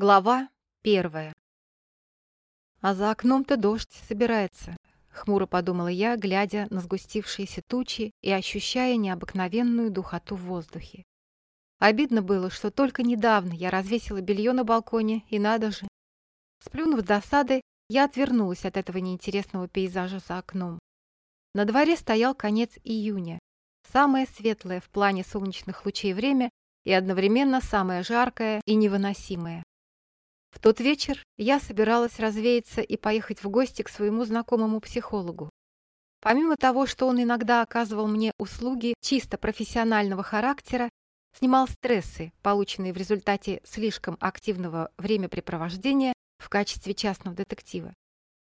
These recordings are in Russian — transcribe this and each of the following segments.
Глава первая. А за окном-то дождь собирается, хмуро подумала я, глядя на сгустившиеся тучи и ощущая необыкновенную духоту в воздухе. Обидно было, что только недавно я развесила белье на балконе, и надо же. Сплюнув досады, я отвернулась от этого неинтересного пейзажа за окном. На дворе стоял конец июня, самое светлое в плане солнечных лучей время и одновременно самое жаркое и невыносимое. Тот вечер я собиралась развеяться и поехать в гости к своему знакомому психологу. Помимо того, что он иногда оказывал мне услуги чисто профессионального характера, снимал стрессы, полученные в результате слишком активного времяпрепровождения в качестве частного детектива.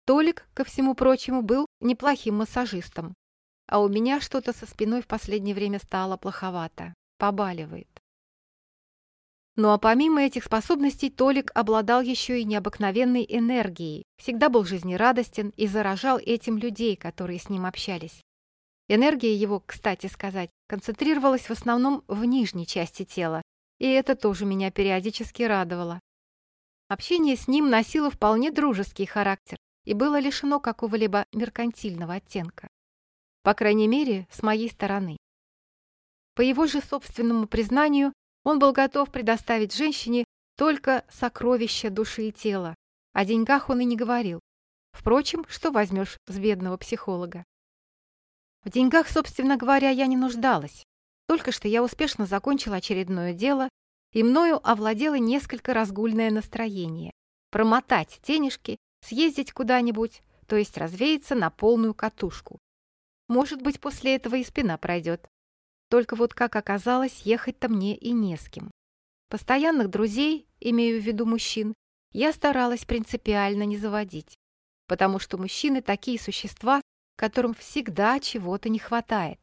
Толик, ко всему прочему, был неплохим массажистом, а у меня что-то со спиной в последнее время стало плоховато, побаливает. Ну а помимо этих способностей Толик обладал еще и необыкновенной энергией, всегда был жизнерадостен и заражал этим людей, которые с ним общались. Энергия его, кстати сказать, концентрировалась в основном в нижней части тела, и это тоже меня периодически радовало. Общение с ним носило вполне дружеский характер и было лишено какого-либо меркантильного оттенка. По крайней мере, с моей стороны. По его же собственному признанию, он был готов предоставить женщине только сокровища души и тела. О деньгах он и не говорил. Впрочем, что возьмешь с бедного психолога? В деньгах, собственно говоря, я не нуждалась. Только что я успешно закончила очередное дело, и мною овладело несколько разгульное настроение. Промотать денежки, съездить куда-нибудь, то есть развеяться на полную катушку. Может быть, после этого и спина пройдет. Только вот, как оказалось, ехать-то мне и не с кем. Постоянных друзей, имею в виду мужчин, я старалась принципиально не заводить, потому что мужчины такие существа, которым всегда чего-то не хватает.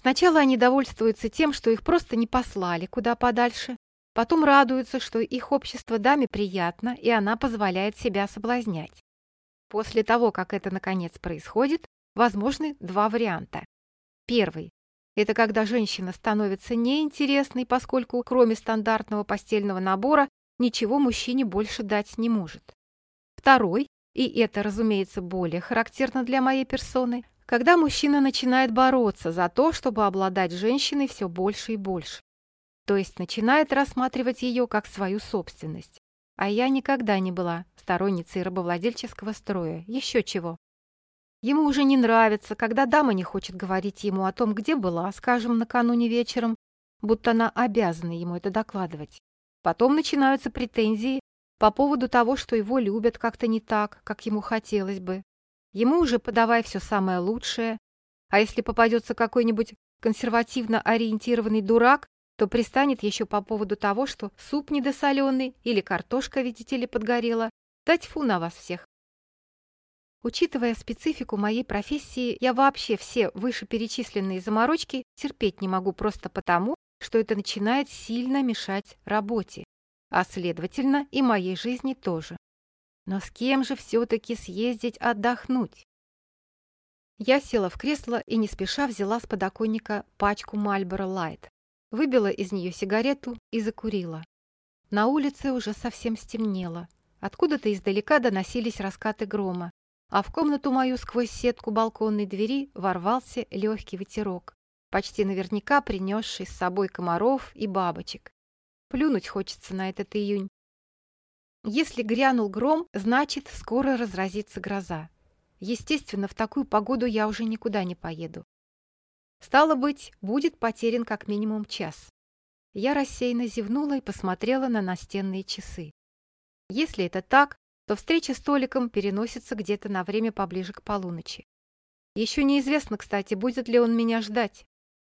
Сначала они довольствуются тем, что их просто не послали куда подальше, потом радуются, что их общество даме приятно, и она позволяет себя соблазнять. После того, как это наконец происходит, возможны два варианта. Первый это когда женщина становится неинтересной, поскольку кроме стандартного постельного набора ничего мужчине больше дать не может. Второй, и это, разумеется, более характерно для моей персоны, когда мужчина начинает бороться за то, чтобы обладать женщиной все больше и больше. То есть начинает рассматривать ее как свою собственность. А я никогда не была сторонницей рабовладельческого строя. Еще чего. Ему уже не нравится, когда дама не хочет говорить ему о том, где была, скажем, накануне вечером, будто она обязана ему это докладывать. Потом начинаются претензии по поводу того, что его любят как-то не так, как ему хотелось бы. Ему уже подавай все самое лучшее, а если попадется какой-нибудь консервативно ориентированный дурак, то пристанет еще по поводу того, что суп недосоленый или картошка, видите ли, подгорела. Да тьфу на вас всех. Учитывая специфику моей профессии, я вообще все вышеперечисленные заморочки терпеть не могу просто потому, что это начинает сильно мешать работе, а следовательно и моей жизни тоже. Но с кем же все-таки съездить отдохнуть? Я села в кресло и не спеша взяла с подоконника пачку Marlboro Light, выбила из нее сигарету и закурила. На улице уже совсем стемнело. Откуда-то издалека доносились раскаты грома, а в комнату мою сквозь сетку балконной двери ворвался легкий ветерок, почти наверняка принесший с собой комаров и бабочек. Плюнуть хочется на этот июнь. Если грянул гром, значит, скоро разразится гроза. Естественно, в такую погоду я уже никуда не поеду. Стало быть, будет потерян как минимум час. Я рассеянно зевнула и посмотрела на настенные часы. Если это так, то встреча с Толиком переносится где-то на время поближе к полуночи. Еще неизвестно, кстати, будет ли он меня ждать.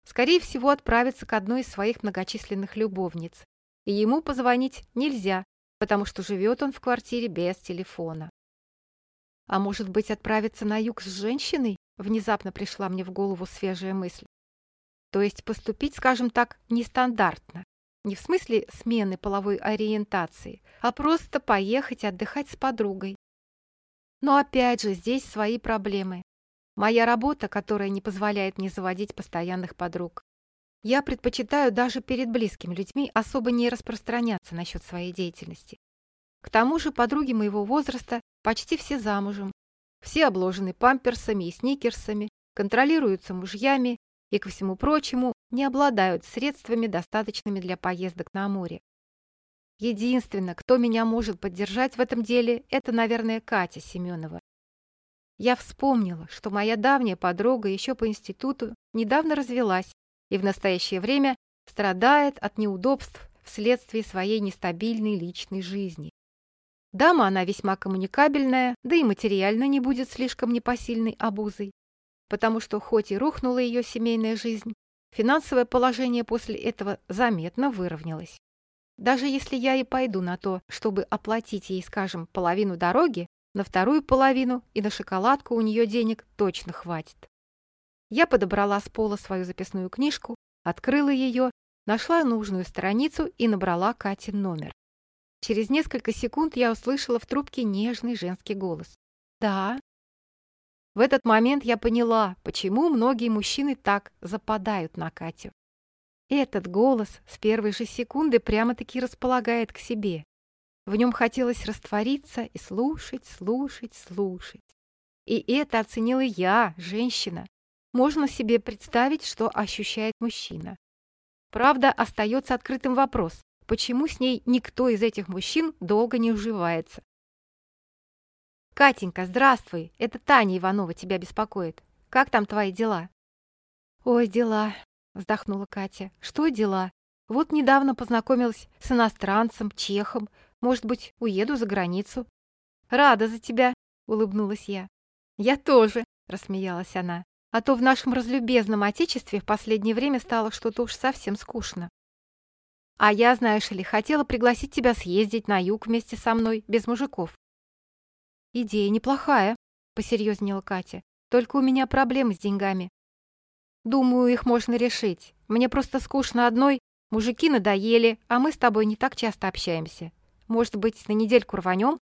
Скорее всего, отправится к одной из своих многочисленных любовниц. И ему позвонить нельзя, потому что живет он в квартире без телефона. А может быть, отправиться на юг с женщиной? Внезапно пришла мне в голову свежая мысль. То есть поступить, скажем так, нестандартно. Не в смысле смены половой ориентации, а просто поехать отдыхать с подругой. Но опять же, здесь свои проблемы. Моя работа, которая не позволяет мне заводить постоянных подруг. Я предпочитаю даже перед близкими людьми особо не распространяться насчет своей деятельности. К тому же подруги моего возраста почти все замужем. Все обложены памперсами и сникерсами, контролируются мужьями и, ко всему прочему, не обладают средствами, достаточными для поездок на море. Единственное, кто меня может поддержать в этом деле, это, наверное, Катя Семенова. Я вспомнила, что моя давняя подруга еще по институту недавно развелась и в настоящее время страдает от неудобств вследствие своей нестабильной личной жизни. Дама она весьма коммуникабельная, да и материально не будет слишком непосильной обузой, потому что хоть и рухнула ее семейная жизнь, финансовое положение после этого заметно выровнялось. Даже если я и пойду на то, чтобы оплатить ей, скажем, половину дороги, на вторую половину и на шоколадку у нее денег точно хватит. Я подобрала с пола свою записную книжку, открыла ее, нашла нужную страницу и набрала Катин номер. Через несколько секунд я услышала в трубке нежный женский голос. «Да». В этот момент я поняла, почему многие мужчины так западают на Катю. Этот голос с первой же секунды прямо-таки располагает к себе. В нем хотелось раствориться и слушать, слушать, слушать. И это оценила я, женщина. Можно себе представить, что ощущает мужчина. Правда, остается открытым вопрос, почему с ней никто из этих мужчин долго не уживается. «Катенька, здравствуй! Это Таня Иванова тебя беспокоит. Как там твои дела?» «Ой, дела!» — вздохнула Катя. «Что дела? Вот недавно познакомилась с иностранцем, чехом. Может быть, уеду за границу?» «Рада за тебя!» — улыбнулась я. «Я тоже!» — рассмеялась она. «А то в нашем разлюбезном отечестве в последнее время стало что-то уж совсем скучно. А я, знаешь ли, хотела пригласить тебя съездить на юг вместе со мной, без мужиков. Идея неплохая, посерьезнела Катя. Только у меня проблемы с деньгами. Думаю, их можно решить. Мне просто скучно одной, мужики надоели, а мы с тобой не так часто общаемся. Может быть, на недельку рванем?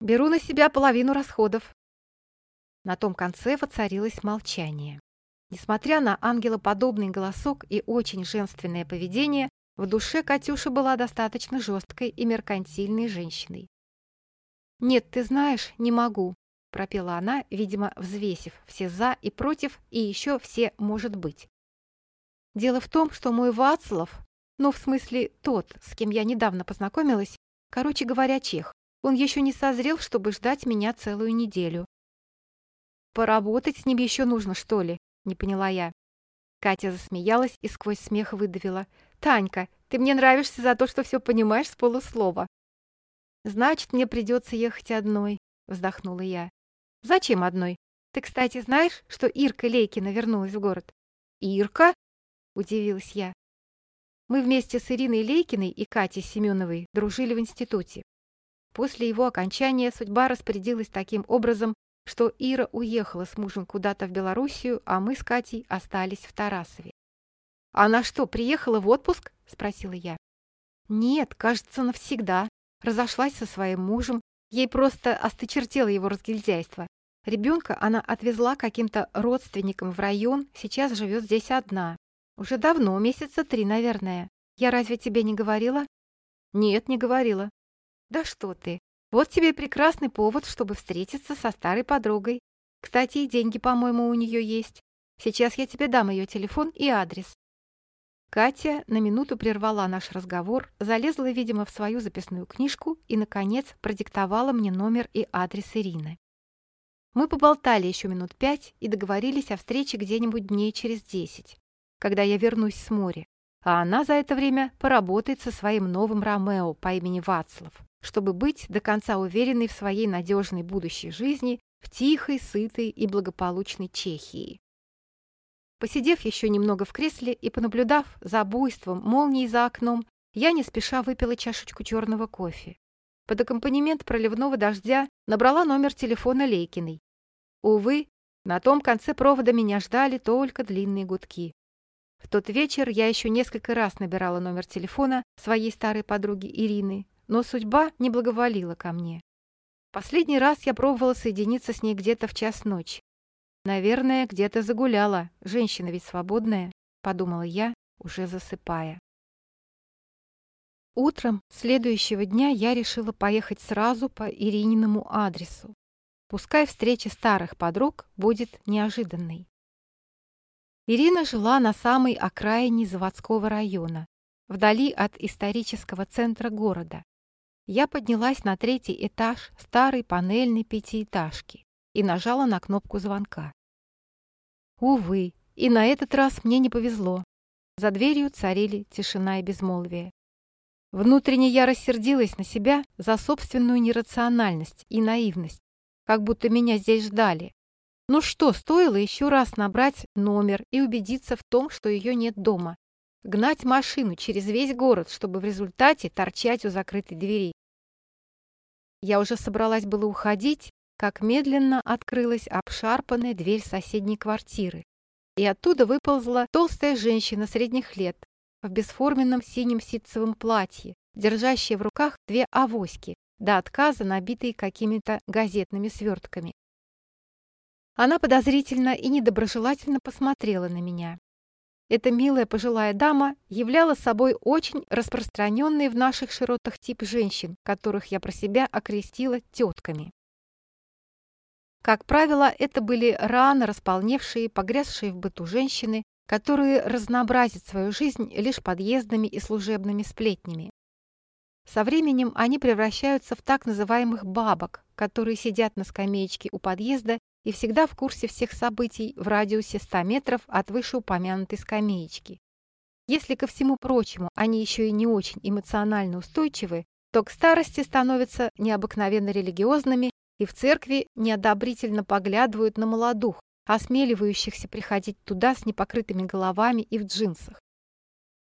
Беру на себя половину расходов. На том конце воцарилось молчание. Несмотря на ангелоподобный голосок и очень женственное поведение, в душе Катюша была достаточно жесткой и меркантильной женщиной. «Нет, ты знаешь, не могу», — пропела она, видимо, взвесив все «за» и «против» и еще все «может быть». «Дело в том, что мой Вацлав, ну, в смысле, тот, с кем я недавно познакомилась, короче говоря, чех, он еще не созрел, чтобы ждать меня целую неделю». «Поработать с ним еще нужно, что ли?» — не поняла я. Катя засмеялась и сквозь смех выдавила. «Танька, ты мне нравишься за то, что все понимаешь с полуслова». «Значит, мне придется ехать одной», — вздохнула я. «Зачем одной? Ты, кстати, знаешь, что Ирка Лейкина вернулась в город?» «Ирка?» — удивилась я. Мы вместе с Ириной Лейкиной и Катей Семеновой дружили в институте. После его окончания судьба распорядилась таким образом, что Ира уехала с мужем куда-то в Белоруссию, а мы с Катей остались в Тарасове. «Она что, приехала в отпуск?» – спросила я. «Нет, кажется, навсегда. Разошлась со своим мужем. Ей просто осточертело его разгильдяйство. Ребенка она отвезла каким-то родственникам в район, сейчас живет здесь одна. Уже давно, месяца три, наверное. Я разве тебе не говорила?» «Нет, не говорила». «Да что ты, вот тебе прекрасный повод, чтобы встретиться со старой подругой. Кстати, и деньги, по-моему, у нее есть. Сейчас я тебе дам ее телефон и адрес». Катя на минуту прервала наш разговор, залезла, видимо, в свою записную книжку и, наконец, продиктовала мне номер и адрес Ирины. Мы поболтали еще минут пять и договорились о встрече где-нибудь дней через десять, когда я вернусь с моря, а она за это время поработает со своим новым Ромео по имени Вацлав чтобы быть до конца уверенной в своей надежной будущей жизни в тихой, сытой и благополучной Чехии. Посидев еще немного в кресле и понаблюдав за буйством молнии за окном, я не спеша выпила чашечку черного кофе. Под аккомпанемент проливного дождя набрала номер телефона Лейкиной. Увы, на том конце провода меня ждали только длинные гудки. В тот вечер я еще несколько раз набирала номер телефона своей старой подруги Ирины, но судьба не благоволила ко мне. Последний раз я пробовала соединиться с ней где-то в час ночи. Наверное, где-то загуляла, женщина ведь свободная, подумала я, уже засыпая. Утром следующего дня я решила поехать сразу по Ирининому адресу. Пускай встреча старых подруг будет неожиданной. Ирина жила на самой окраине заводского района, вдали от исторического центра города. Я поднялась на третий этаж старой панельной пятиэтажки и нажала на кнопку звонка. Увы, и на этот раз мне не повезло. За дверью царили тишина и безмолвие. Внутренне я рассердилась на себя за собственную нерациональность и наивность, как будто меня здесь ждали. Ну что, стоило еще раз набрать номер и убедиться в том, что ее нет дома. Гнать машину через весь город, чтобы в результате торчать у закрытой двери. Я уже собралась было уходить, как медленно открылась обшарпанная дверь соседней квартиры. И оттуда выползла толстая женщина средних лет в бесформенном синем ситцевом платье, держащая в руках две авоськи, до отказа набитые какими-то газетными свертками. Она подозрительно и недоброжелательно посмотрела на меня. Эта милая пожилая дама являла собой очень распространенный в наших широтах тип женщин, которых я про себя окрестила тетками. Как правило, это были рано располневшие, погрязшие в быту женщины, которые разнообразят свою жизнь лишь подъездными и служебными сплетнями. Со временем они превращаются в так называемых бабок, которые сидят на скамеечке у подъезда и всегда в курсе всех событий в радиусе 100 метров от вышеупомянутой скамеечки. Если ко всему прочему они еще и не очень эмоционально устойчивы, то к старости становятся необыкновенно религиозными и в церкви неодобрительно поглядывают на молодух, осмеливающихся приходить туда с непокрытыми головами и в джинсах.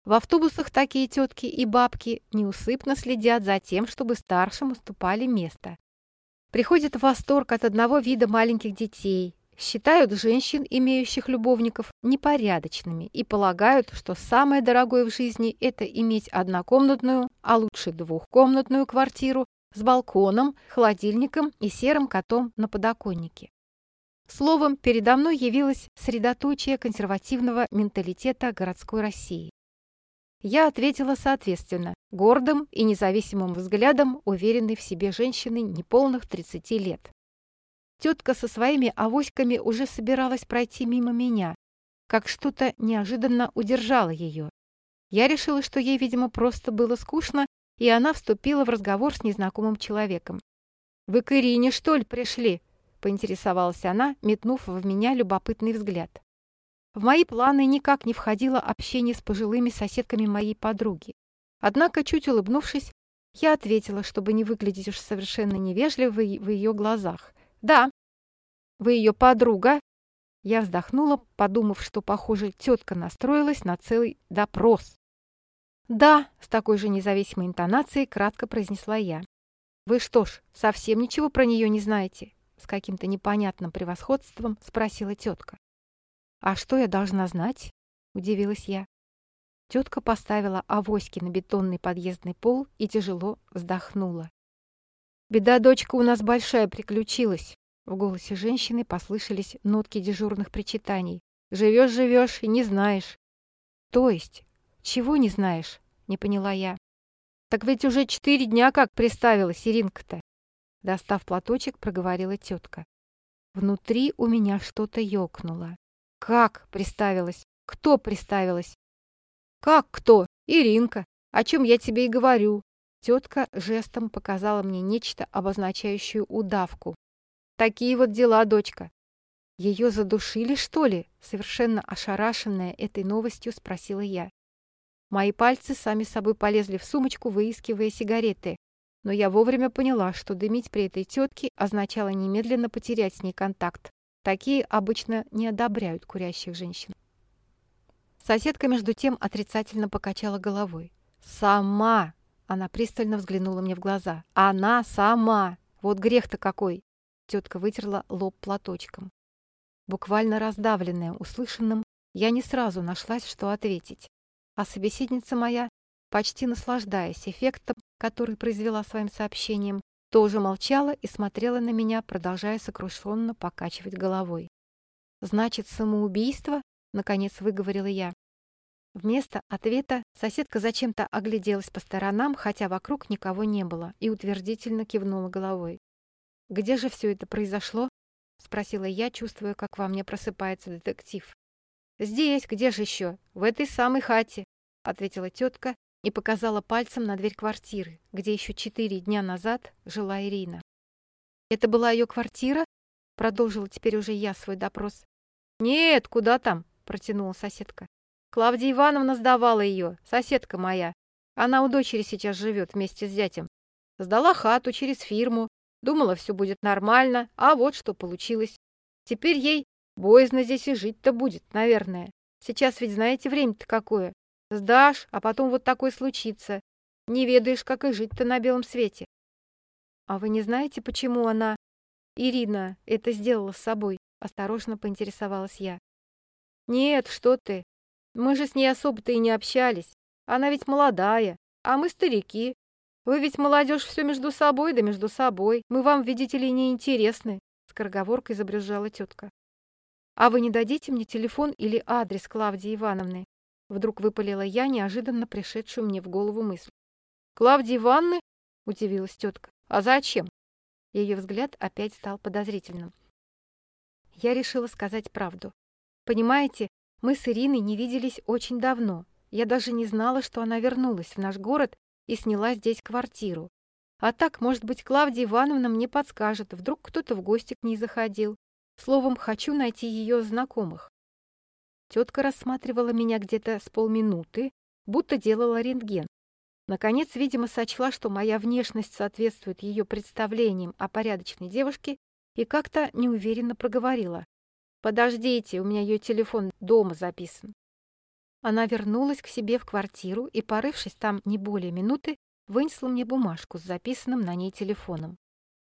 В автобусах такие тетки и бабки неусыпно следят за тем, чтобы старшим уступали место. Приходят в восторг от одного вида маленьких детей, считают женщин, имеющих любовников, непорядочными и полагают, что самое дорогое в жизни – это иметь однокомнатную, а лучше двухкомнатную квартиру с балконом, холодильником и серым котом на подоконнике. Словом, передо мной явилось средоточие консервативного менталитета городской России. Я ответила соответственно, гордым и независимым взглядом уверенной в себе женщины неполных 30 лет. Тетка со своими авоськами уже собиралась пройти мимо меня, как что-то неожиданно удержало ее. Я решила, что ей, видимо, просто было скучно, и она вступила в разговор с незнакомым человеком. «Вы к Ирине, что ли, пришли?» поинтересовалась она, метнув в меня любопытный взгляд. В мои планы никак не входило общение с пожилыми соседками моей подруги. Однако, чуть улыбнувшись, я ответила, чтобы не выглядеть уж совершенно невежливой в ее глазах. «Да». «Вы ее подруга?» Я вздохнула, подумав, что, похоже, тетка настроилась на целый допрос. «Да», — с такой же независимой интонацией кратко произнесла я. «Вы что ж, совсем ничего про нее не знаете? с каким-то непонятным превосходством спросила тетка. «А что я должна знать?» – удивилась я. Тетка поставила авоськи на бетонный подъездный пол и тяжело вздохнула. «Беда, дочка, у нас большая приключилась!» В голосе женщины послышались нотки дежурных причитаний. «Живешь-живешь и не знаешь». «То есть? Чего не знаешь?» – не поняла я. «Так ведь уже четыре дня как приставилась Иринка-то. Достав платочек, проговорила тетка. Внутри у меня что-то ёкнуло. «Как?» — приставилась. «Кто приставилась?» «Как кто? Иринка. О чем я тебе и говорю». Тетка жестом показала мне нечто, обозначающее удавку. «Такие вот дела, дочка». «Ее задушили, что ли?» Совершенно ошарашенная этой новостью спросила я. Мои пальцы сами собой полезли в сумочку, выискивая сигареты но я вовремя поняла, что дымить при этой тетке означало немедленно потерять с ней контакт. Такие обычно не одобряют курящих женщин. Соседка, между тем, отрицательно покачала головой. «Сама!» Она пристально взглянула мне в глаза. «Она сама! Вот грех-то какой!» Тетка вытерла лоб платочком. Буквально раздавленная услышанным, я не сразу нашлась, что ответить. А собеседница моя, почти наслаждаясь эффектом, который произвела своим сообщением, тоже молчала и смотрела на меня, продолжая сокрушенно покачивать головой. «Значит, самоубийство?» — наконец выговорила я. Вместо ответа соседка зачем-то огляделась по сторонам, хотя вокруг никого не было, и утвердительно кивнула головой. «Где же все это произошло?» — спросила я, чувствуя, как во мне просыпается детектив. «Здесь, где же еще? В этой самой хате», — ответила тетка и показала пальцем на дверь квартиры, где еще четыре дня назад жила Ирина. «Это была ее квартира?» — продолжила теперь уже я свой допрос. «Нет, куда там?» — протянула соседка. Клавдия Ивановна сдавала ее, соседка моя. Она у дочери сейчас живет вместе с зятем. Сдала хату через фирму, думала, все будет нормально, а вот что получилось. Теперь ей боязно здесь и жить-то будет, наверное. Сейчас ведь знаете время-то какое. Сдашь, а потом вот такое случится. Не ведаешь, как и жить-то на белом свете. А вы не знаете, почему она, Ирина, это сделала с собой? Осторожно поинтересовалась я. Нет, что ты. Мы же с ней особо-то и не общались. Она ведь молодая, а мы старики. Вы ведь, молодежь, все между собой, да между собой. Мы вам, видите ли, не интересны. Скороговоркой забрюзжала тетка. А вы не дадите мне телефон или адрес Клавдии Ивановны? Вдруг выпалила я неожиданно пришедшую мне в голову мысль. Клавдии Ивановны? Удивилась тетка. А зачем? Ее взгляд опять стал подозрительным. Я решила сказать правду. Понимаете, мы с Ириной не виделись очень давно. Я даже не знала, что она вернулась в наш город и сняла здесь квартиру. А так, может быть, Клавдия Ивановна мне подскажет, вдруг кто-то в гости к ней заходил. Словом, хочу найти ее знакомых. Тетка рассматривала меня где-то с полминуты, будто делала рентген. Наконец, видимо, сочла, что моя внешность соответствует ее представлениям о порядочной девушке, и как-то неуверенно проговорила. «Подождите, у меня ее телефон дома записан». Она вернулась к себе в квартиру и, порывшись там не более минуты, вынесла мне бумажку с записанным на ней телефоном.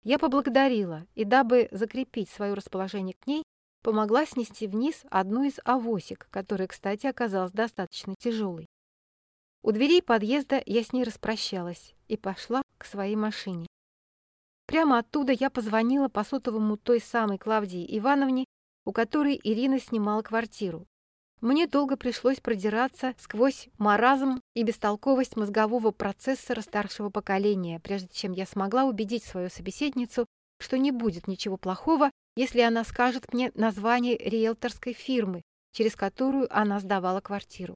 Я поблагодарила и, дабы закрепить свое расположение к ней, помогла снести вниз одну из авосик, которая, кстати, оказалась достаточно тяжелой. У дверей подъезда я с ней распрощалась и пошла к своей машине. Прямо оттуда я позвонила по сотовому той самой Клавдии Ивановне у которой Ирина снимала квартиру. Мне долго пришлось продираться сквозь маразм и бестолковость мозгового процессора старшего поколения, прежде чем я смогла убедить свою собеседницу, что не будет ничего плохого, если она скажет мне название риэлторской фирмы, через которую она сдавала квартиру.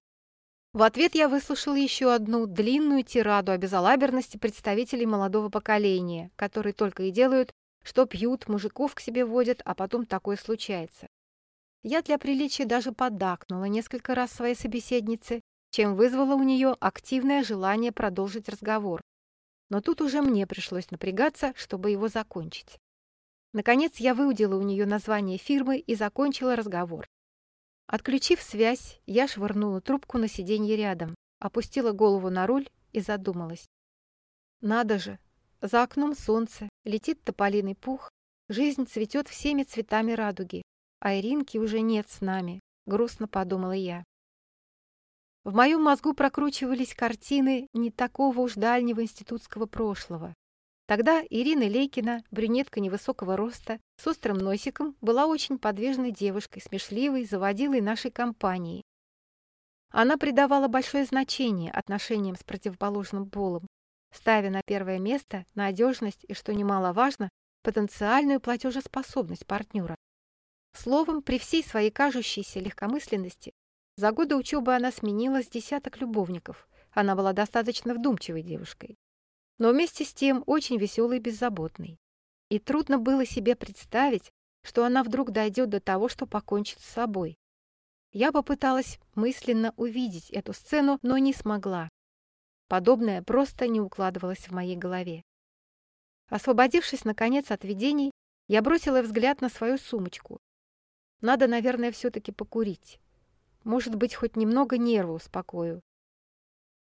В ответ я выслушала еще одну длинную тираду о безалаберности представителей молодого поколения, которые только и делают, что пьют, мужиков к себе водят, а потом такое случается. Я для приличия даже поддакнула несколько раз своей собеседнице, чем вызвало у нее активное желание продолжить разговор. Но тут уже мне пришлось напрягаться, чтобы его закончить. Наконец я выудила у нее название фирмы и закончила разговор. Отключив связь, я швырнула трубку на сиденье рядом, опустила голову на руль и задумалась. Надо же, за окном солнце, летит тополиный пух, жизнь цветет всеми цветами радуги, а Иринки уже нет с нами, грустно подумала я. В моем мозгу прокручивались картины не такого уж дальнего институтского прошлого. Тогда Ирина Лейкина, брюнетка невысокого роста, с острым носиком, была очень подвижной девушкой, смешливой, заводилой нашей компании. Она придавала большое значение отношениям с противоположным полом, ставя на первое место надежность и, что немаловажно, потенциальную платежеспособность партнера. Словом, при всей своей кажущейся легкомысленности, за годы учебы она сменила с десяток любовников. Она была достаточно вдумчивой девушкой. Но вместе с тем очень веселой и беззаботной. И трудно было себе представить, что она вдруг дойдет до того, что покончит с собой. Я попыталась мысленно увидеть эту сцену, но не смогла. Подобное просто не укладывалось в моей голове. Освободившись, наконец, от видений, я бросила взгляд на свою сумочку. Надо, наверное, все-таки покурить. Может быть, хоть немного нервы успокою.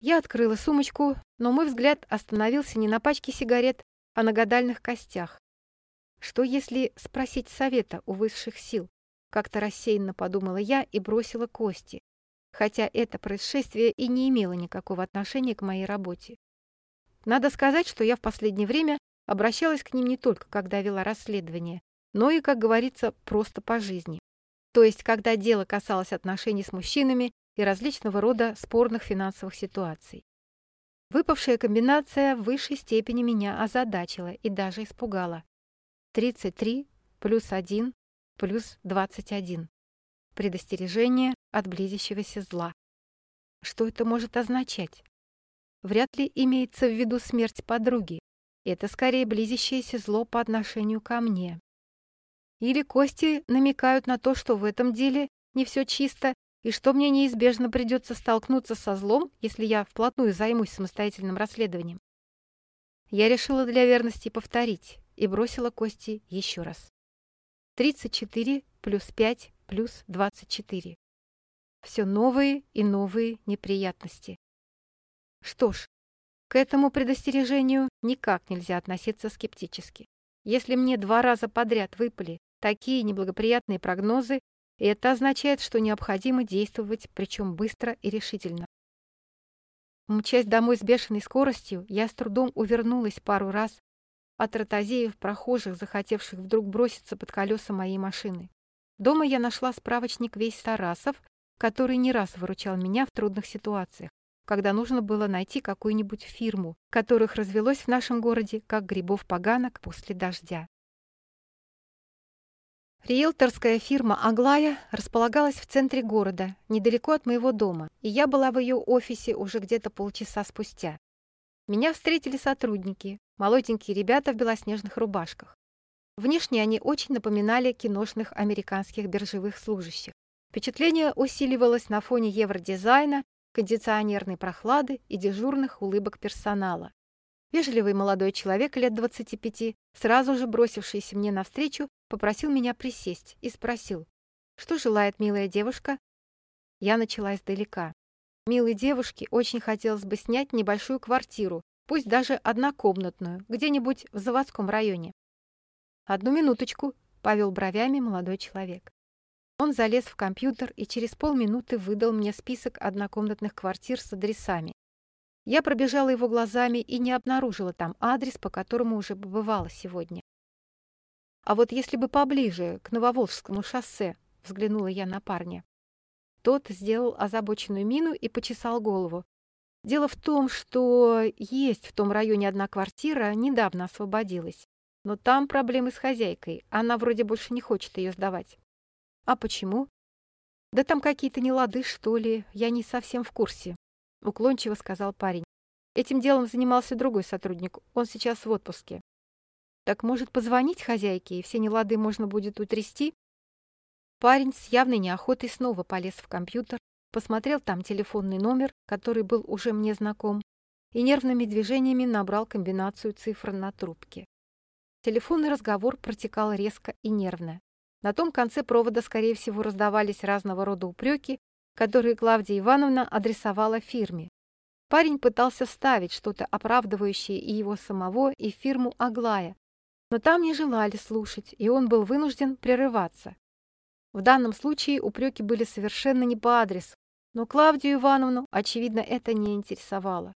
Я открыла сумочку, но мой взгляд остановился не на пачке сигарет, а на гадальных костях. Что если спросить совета у высших сил? Как-то рассеянно подумала я и бросила кости хотя это происшествие и не имело никакого отношения к моей работе. Надо сказать, что я в последнее время обращалась к ним не только, когда вела расследование, но и, как говорится, просто по жизни. То есть, когда дело касалось отношений с мужчинами, и различного рода спорных финансовых ситуаций. Выпавшая комбинация в высшей степени меня озадачила и даже испугала. 33 плюс 1 плюс 21. Предостережение от близящегося зла. Что это может означать? Вряд ли имеется в виду смерть подруги. Это скорее близящееся зло по отношению ко мне. Или кости намекают на то, что в этом деле не все чисто, и что мне неизбежно придется столкнуться со злом, если я вплотную займусь самостоятельным расследованием. Я решила для верности повторить и бросила кости еще раз. 34 плюс 5 плюс 24. Все новые и новые неприятности. Что ж, к этому предостережению никак нельзя относиться скептически. Если мне два раза подряд выпали такие неблагоприятные прогнозы, это означает, что необходимо действовать, причем быстро и решительно. Мчась домой с бешеной скоростью, я с трудом увернулась пару раз от ротозеев прохожих, захотевших вдруг броситься под колеса моей машины. Дома я нашла справочник «Весь Тарасов», который не раз выручал меня в трудных ситуациях, когда нужно было найти какую-нибудь фирму, которых развелось в нашем городе, как грибов-поганок после дождя. Риэлторская фирма «Аглая» располагалась в центре города, недалеко от моего дома, и я была в ее офисе уже где-то полчаса спустя. Меня встретили сотрудники, молоденькие ребята в белоснежных рубашках. Внешне они очень напоминали киношных американских биржевых служащих. Впечатление усиливалось на фоне евродизайна, кондиционерной прохлады и дежурных улыбок персонала. Вежливый молодой человек лет 25, сразу же бросившийся мне навстречу, попросил меня присесть и спросил, что желает милая девушка. Я начала издалека. Милой девушке очень хотелось бы снять небольшую квартиру, пусть даже однокомнатную, где-нибудь в заводском районе. «Одну минуточку», — повел бровями молодой человек. Он залез в компьютер и через полминуты выдал мне список однокомнатных квартир с адресами. Я пробежала его глазами и не обнаружила там адрес, по которому уже побывала сегодня. А вот если бы поближе, к Нововолжскому шоссе, взглянула я на парня. Тот сделал озабоченную мину и почесал голову. Дело в том, что есть в том районе одна квартира, недавно освободилась. Но там проблемы с хозяйкой, она вроде больше не хочет ее сдавать. А почему? Да там какие-то нелады, что ли, я не совсем в курсе. — уклончиво сказал парень. Этим делом занимался другой сотрудник, он сейчас в отпуске. Так может позвонить хозяйке, и все нелады можно будет утрясти? Парень с явной неохотой снова полез в компьютер, посмотрел там телефонный номер, который был уже мне знаком, и нервными движениями набрал комбинацию цифр на трубке. Телефонный разговор протекал резко и нервно. На том конце провода, скорее всего, раздавались разного рода упреки которые Клавдия Ивановна адресовала фирме. Парень пытался вставить что-то оправдывающее и его самого, и фирму Аглая, но там не желали слушать, и он был вынужден прерываться. В данном случае упреки были совершенно не по адресу, но Клавдию Ивановну, очевидно, это не интересовало.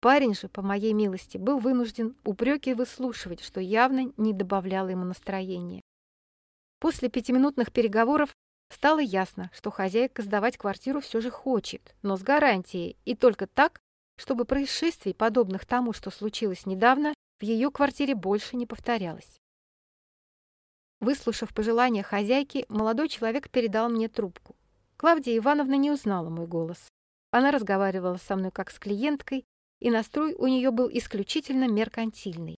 Парень же, по моей милости, был вынужден упреки выслушивать, что явно не добавляло ему настроения. После пятиминутных переговоров Стало ясно, что хозяйка сдавать квартиру все же хочет, но с гарантией, и только так, чтобы происшествий, подобных тому, что случилось недавно, в ее квартире больше не повторялось. Выслушав пожелания хозяйки, молодой человек передал мне трубку. Клавдия Ивановна не узнала мой голос. Она разговаривала со мной как с клиенткой, и настрой у нее был исключительно меркантильный.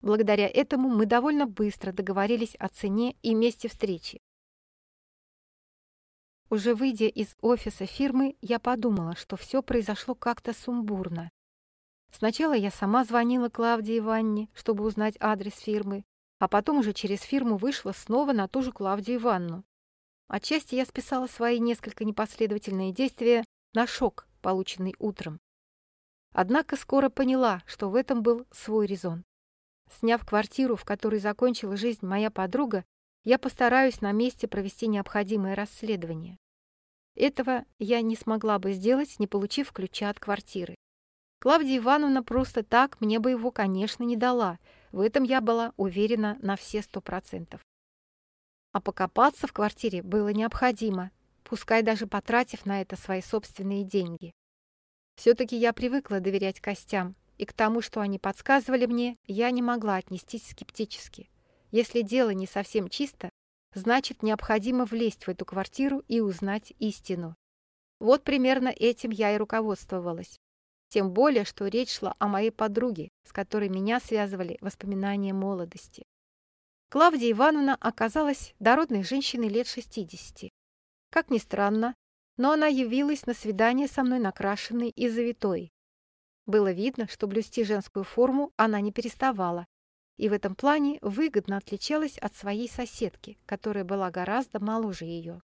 Благодаря этому мы довольно быстро договорились о цене и месте встречи. Уже выйдя из офиса фирмы, я подумала, что все произошло как-то сумбурно. Сначала я сама звонила Клавдии Ивановне, чтобы узнать адрес фирмы, а потом уже через фирму вышла снова на ту же Клавдию Ивановну. Отчасти я списала свои несколько непоследовательные действия на шок, полученный утром. Однако скоро поняла, что в этом был свой резон. Сняв квартиру, в которой закончила жизнь моя подруга, я постараюсь на месте провести необходимое расследование. Этого я не смогла бы сделать, не получив ключа от квартиры. Клавдия Ивановна просто так мне бы его, конечно, не дала. В этом я была уверена на все сто процентов. А покопаться в квартире было необходимо. пускай даже потратив на это свои собственные деньги. Все-таки я привыкла доверять костям, и к тому, что они подсказывали мне, я не могла отнестись скептически. Если дело не совсем чисто, значит, необходимо влезть в эту квартиру и узнать истину. Вот примерно этим я и руководствовалась. Тем более, что речь шла о моей подруге, с которой меня связывали воспоминания молодости. Клавдия Ивановна оказалась дородной женщиной лет 60. Как ни странно, но она явилась на свидание со мной накрашенной и завитой. Было видно, что блюсти женскую форму она не переставала, и в этом плане выгодно отличалась от своей соседки, которая была гораздо моложе ее.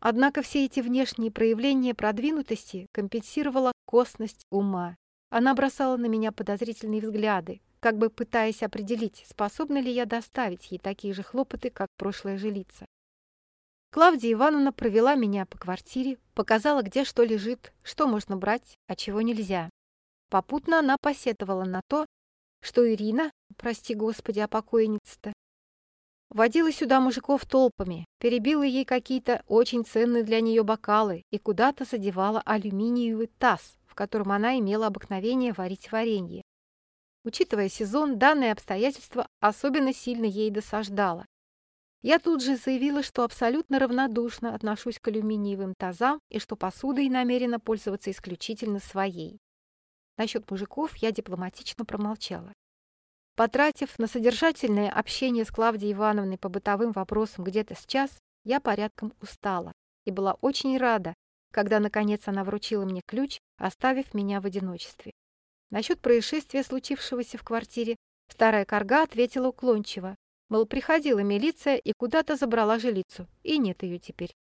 Однако все эти внешние проявления продвинутости компенсировала косность ума. Она бросала на меня подозрительные взгляды, как бы пытаясь определить, способна ли я доставить ей такие же хлопоты, как прошлая жилица. Клавдия Ивановна провела меня по квартире, показала, где что лежит, что можно брать, а чего нельзя. Попутно она посетовала на то, что Ирина, прости господи, а покойница-то, водила сюда мужиков толпами, перебила ей какие-то очень ценные для нее бокалы и куда-то задевала алюминиевый таз, в котором она имела обыкновение варить варенье. Учитывая сезон, данное обстоятельство особенно сильно ей досаждало. Я тут же заявила, что абсолютно равнодушно отношусь к алюминиевым тазам и что посудой намерена пользоваться исключительно своей. Насчет мужиков я дипломатично промолчала. Потратив на содержательное общение с Клавдией Ивановной по бытовым вопросам где-то с час, я порядком устала и была очень рада, когда, наконец, она вручила мне ключ, оставив меня в одиночестве. Насчет происшествия, случившегося в квартире, старая корга ответила уклончиво, мол, приходила милиция и куда-то забрала жилицу, и нет ее теперь.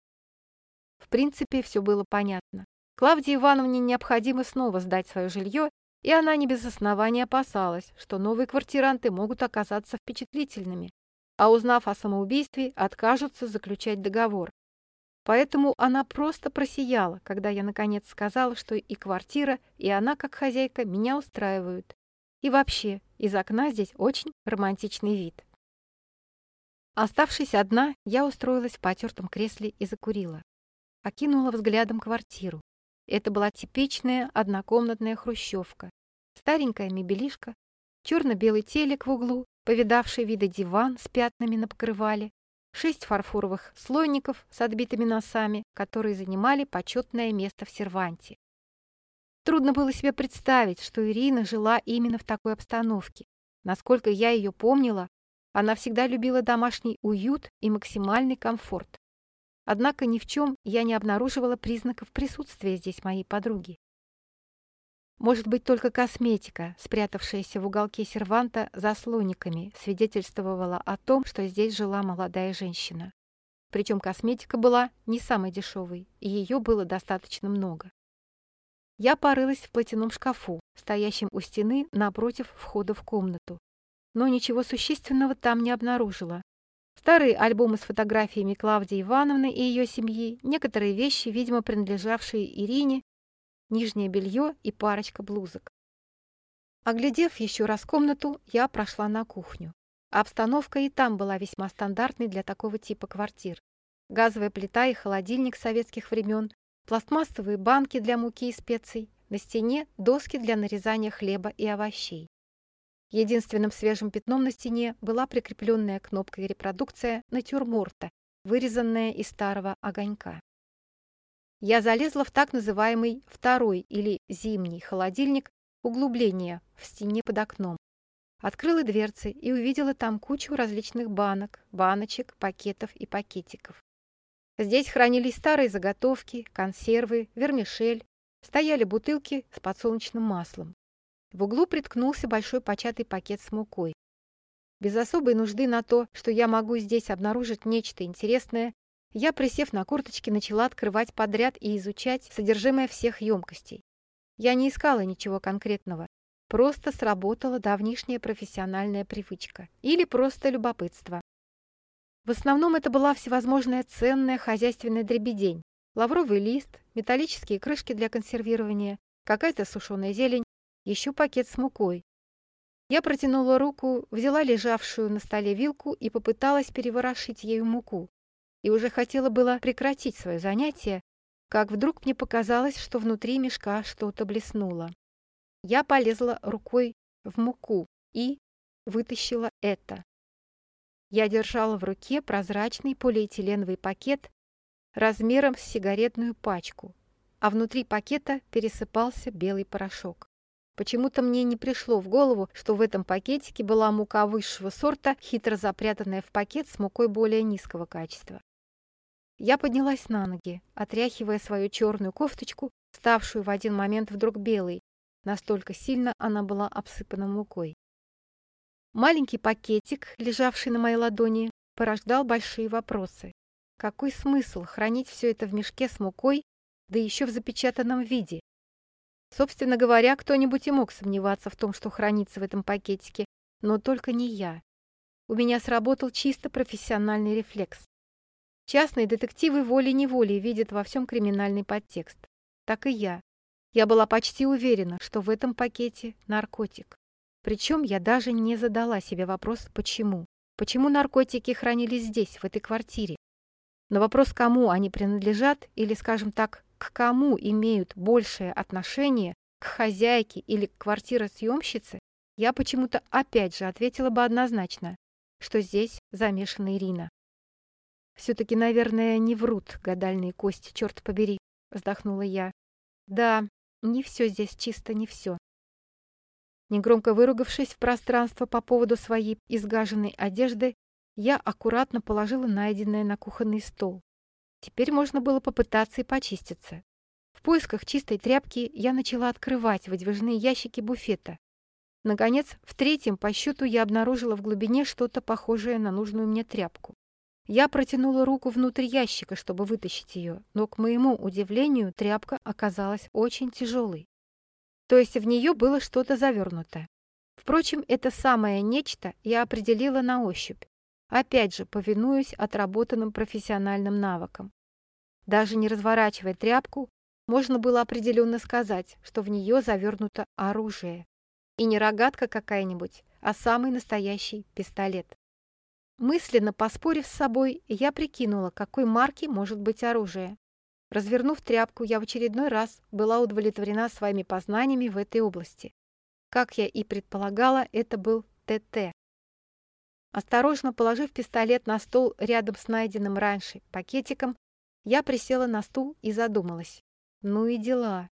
В принципе, все было понятно. Клавдии Ивановне необходимо снова сдать свое жилье, и она не без основания опасалась, что новые квартиранты могут оказаться впечатлительными, а узнав о самоубийстве, откажутся заключать договор. Поэтому она просто просияла, когда я наконец сказала, что и квартира, и она, как хозяйка, меня устраивают. И вообще, из окна здесь очень романтичный вид. Оставшись одна, я устроилась в потертом кресле и закурила. Окинула взглядом квартиру. Это была типичная однокомнатная хрущевка. Старенькая мебелишка, черно-белый телек в углу, повидавший виды диван с пятнами на покрывале, шесть фарфоровых слойников с отбитыми носами, которые занимали почетное место в серванте. Трудно было себе представить, что Ирина жила именно в такой обстановке. Насколько я ее помнила, она всегда любила домашний уют и максимальный комфорт. Однако ни в чем я не обнаруживала признаков присутствия здесь моей подруги. Может быть, только косметика, спрятавшаяся в уголке серванта за слониками, свидетельствовала о том, что здесь жила молодая женщина. Причем косметика была не самой дешевой, и ее было достаточно много. Я порылась в платяном шкафу, стоящем у стены напротив входа в комнату, но ничего существенного там не обнаружила, Старые альбомы с фотографиями Клавдии Ивановны и ее семьи, некоторые вещи, видимо, принадлежавшие Ирине, нижнее белье и парочка блузок. Оглядев еще раз комнату, я прошла на кухню. Обстановка и там была весьма стандартной для такого типа квартир. Газовая плита и холодильник советских времен, пластмассовые банки для муки и специй, на стене доски для нарезания хлеба и овощей. Единственным свежим пятном на стене была прикрепленная кнопкой репродукция натюрморта, вырезанная из старого огонька. Я залезла в так называемый второй или зимний холодильник углубление в стене под окном. Открыла дверцы и увидела там кучу различных банок, баночек, пакетов и пакетиков. Здесь хранились старые заготовки, консервы, вермишель, стояли бутылки с подсолнечным маслом. В углу приткнулся большой початый пакет с мукой. Без особой нужды на то, что я могу здесь обнаружить нечто интересное, я, присев на курточке, начала открывать подряд и изучать содержимое всех емкостей. Я не искала ничего конкретного, просто сработала давнишняя профессиональная привычка или просто любопытство. В основном это была всевозможная ценная хозяйственная дребедень, лавровый лист, металлические крышки для консервирования, какая-то сушеная зелень, еще пакет с мукой. Я протянула руку, взяла лежавшую на столе вилку и попыталась переворошить ею муку. и уже хотела было прекратить свое занятие, как вдруг мне показалось, что внутри мешка что-то блеснуло. Я полезла рукой в муку и вытащила это. Я держала в руке прозрачный полиэтиленовый пакет размером с сигаретную пачку, а внутри пакета пересыпался белый порошок. Почему-то мне не пришло в голову, что в этом пакетике была мука высшего сорта, хитро запрятанная в пакет с мукой более низкого качества. Я поднялась на ноги, отряхивая свою черную кофточку, ставшую в один момент вдруг белой. Настолько сильно она была обсыпана мукой. Маленький пакетик, лежавший на моей ладони, порождал большие вопросы. Какой смысл хранить все это в мешке с мукой, да еще в запечатанном виде? Собственно говоря, кто-нибудь и мог сомневаться в том, что хранится в этом пакетике, но только не я. У меня сработал чисто профессиональный рефлекс. Частные детективы волей-неволей видят во всем криминальный подтекст. Так и я. Я была почти уверена, что в этом пакете наркотик. Причем я даже не задала себе вопрос «почему?». Почему наркотики хранились здесь, в этой квартире? На вопрос, кому они принадлежат, или, скажем так, к кому имеют большее отношение, к хозяйке или к квартиросъемщице, я почему-то опять же ответила бы однозначно, что здесь замешана Ирина. «Все-таки, наверное, не врут гадальные кости, черт побери», — вздохнула я. «Да, не все здесь чисто, не все». Негромко выругавшись в пространство по поводу своей изгаженной одежды, я аккуратно положила найденное на кухонный стол. Теперь можно было попытаться и почиститься. В поисках чистой тряпки я начала открывать выдвижные ящики буфета. Наконец, в третьем по счету я обнаружила в глубине что-то похожее на нужную мне тряпку. Я протянула руку внутрь ящика, чтобы вытащить ее, но, к моему удивлению, тряпка оказалась очень тяжелой. То есть в нее было что-то завернуто. Впрочем, это самое нечто я определила на ощупь, опять же, повинуюсь отработанным профессиональным навыкам. Даже не разворачивая тряпку, можно было определенно сказать, что в нее завернуто оружие. И не рогатка какая-нибудь, а самый настоящий пистолет. Мысленно поспорив с собой, я прикинула, какой марки может быть оружие. Развернув тряпку, я в очередной раз была удовлетворена своими познаниями в этой области. Как я и предполагала, это был ТТ. Осторожно положив пистолет на стол рядом с найденным раньше пакетиком, я присела на стул и задумалась. Ну и дела.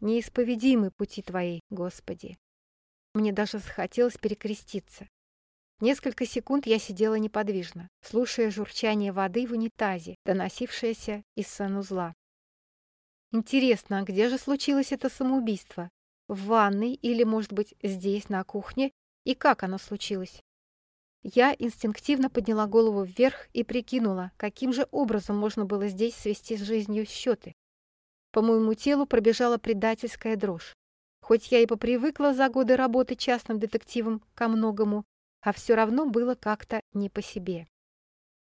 Неисповедимы пути твои, Господи. Мне даже захотелось перекреститься. Несколько секунд я сидела неподвижно, слушая журчание воды в унитазе, доносившееся из санузла. Интересно, а где же случилось это самоубийство? В ванной или, может быть, здесь, на кухне? И как оно случилось? Я инстинктивно подняла голову вверх и прикинула, каким же образом можно было здесь свести с жизнью счеты. По моему телу пробежала предательская дрожь. Хоть я и попривыкла за годы работы частным детективом ко многому, а все равно было как-то не по себе.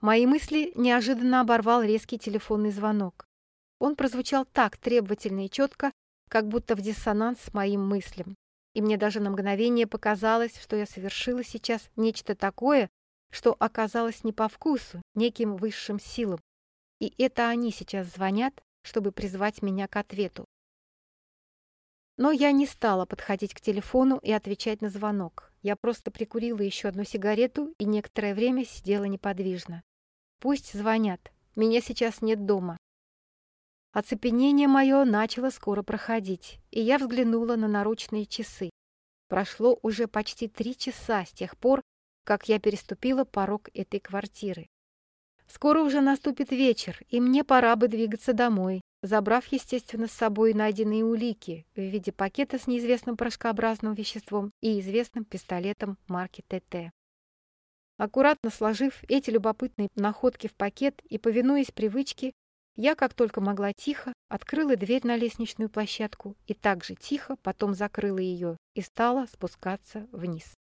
Мои мысли неожиданно оборвал резкий телефонный звонок. Он прозвучал так требовательно и четко, как будто в диссонанс с моим мыслям. И мне даже на мгновение показалось, что я совершила сейчас нечто такое, что оказалось не по вкусу неким высшим силам. И это они сейчас звонят, чтобы призвать меня к ответу. Но я не стала подходить к телефону и отвечать на звонок. Я просто прикурила еще одну сигарету и некоторое время сидела неподвижно. Пусть звонят. Меня сейчас нет дома. Оцепенение мое начало скоро проходить, и я взглянула на наручные часы. Прошло уже почти три часа с тех пор, как я переступила порог этой квартиры. Скоро уже наступит вечер, и мне пора бы двигаться домой, забрав, естественно, с собой найденные улики в виде пакета с неизвестным порошкообразным веществом и известным пистолетом марки ТТ. Аккуратно сложив эти любопытные находки в пакет и повинуясь привычке, я, как только могла тихо, открыла дверь на лестничную площадку и также тихо потом закрыла ее и стала спускаться вниз.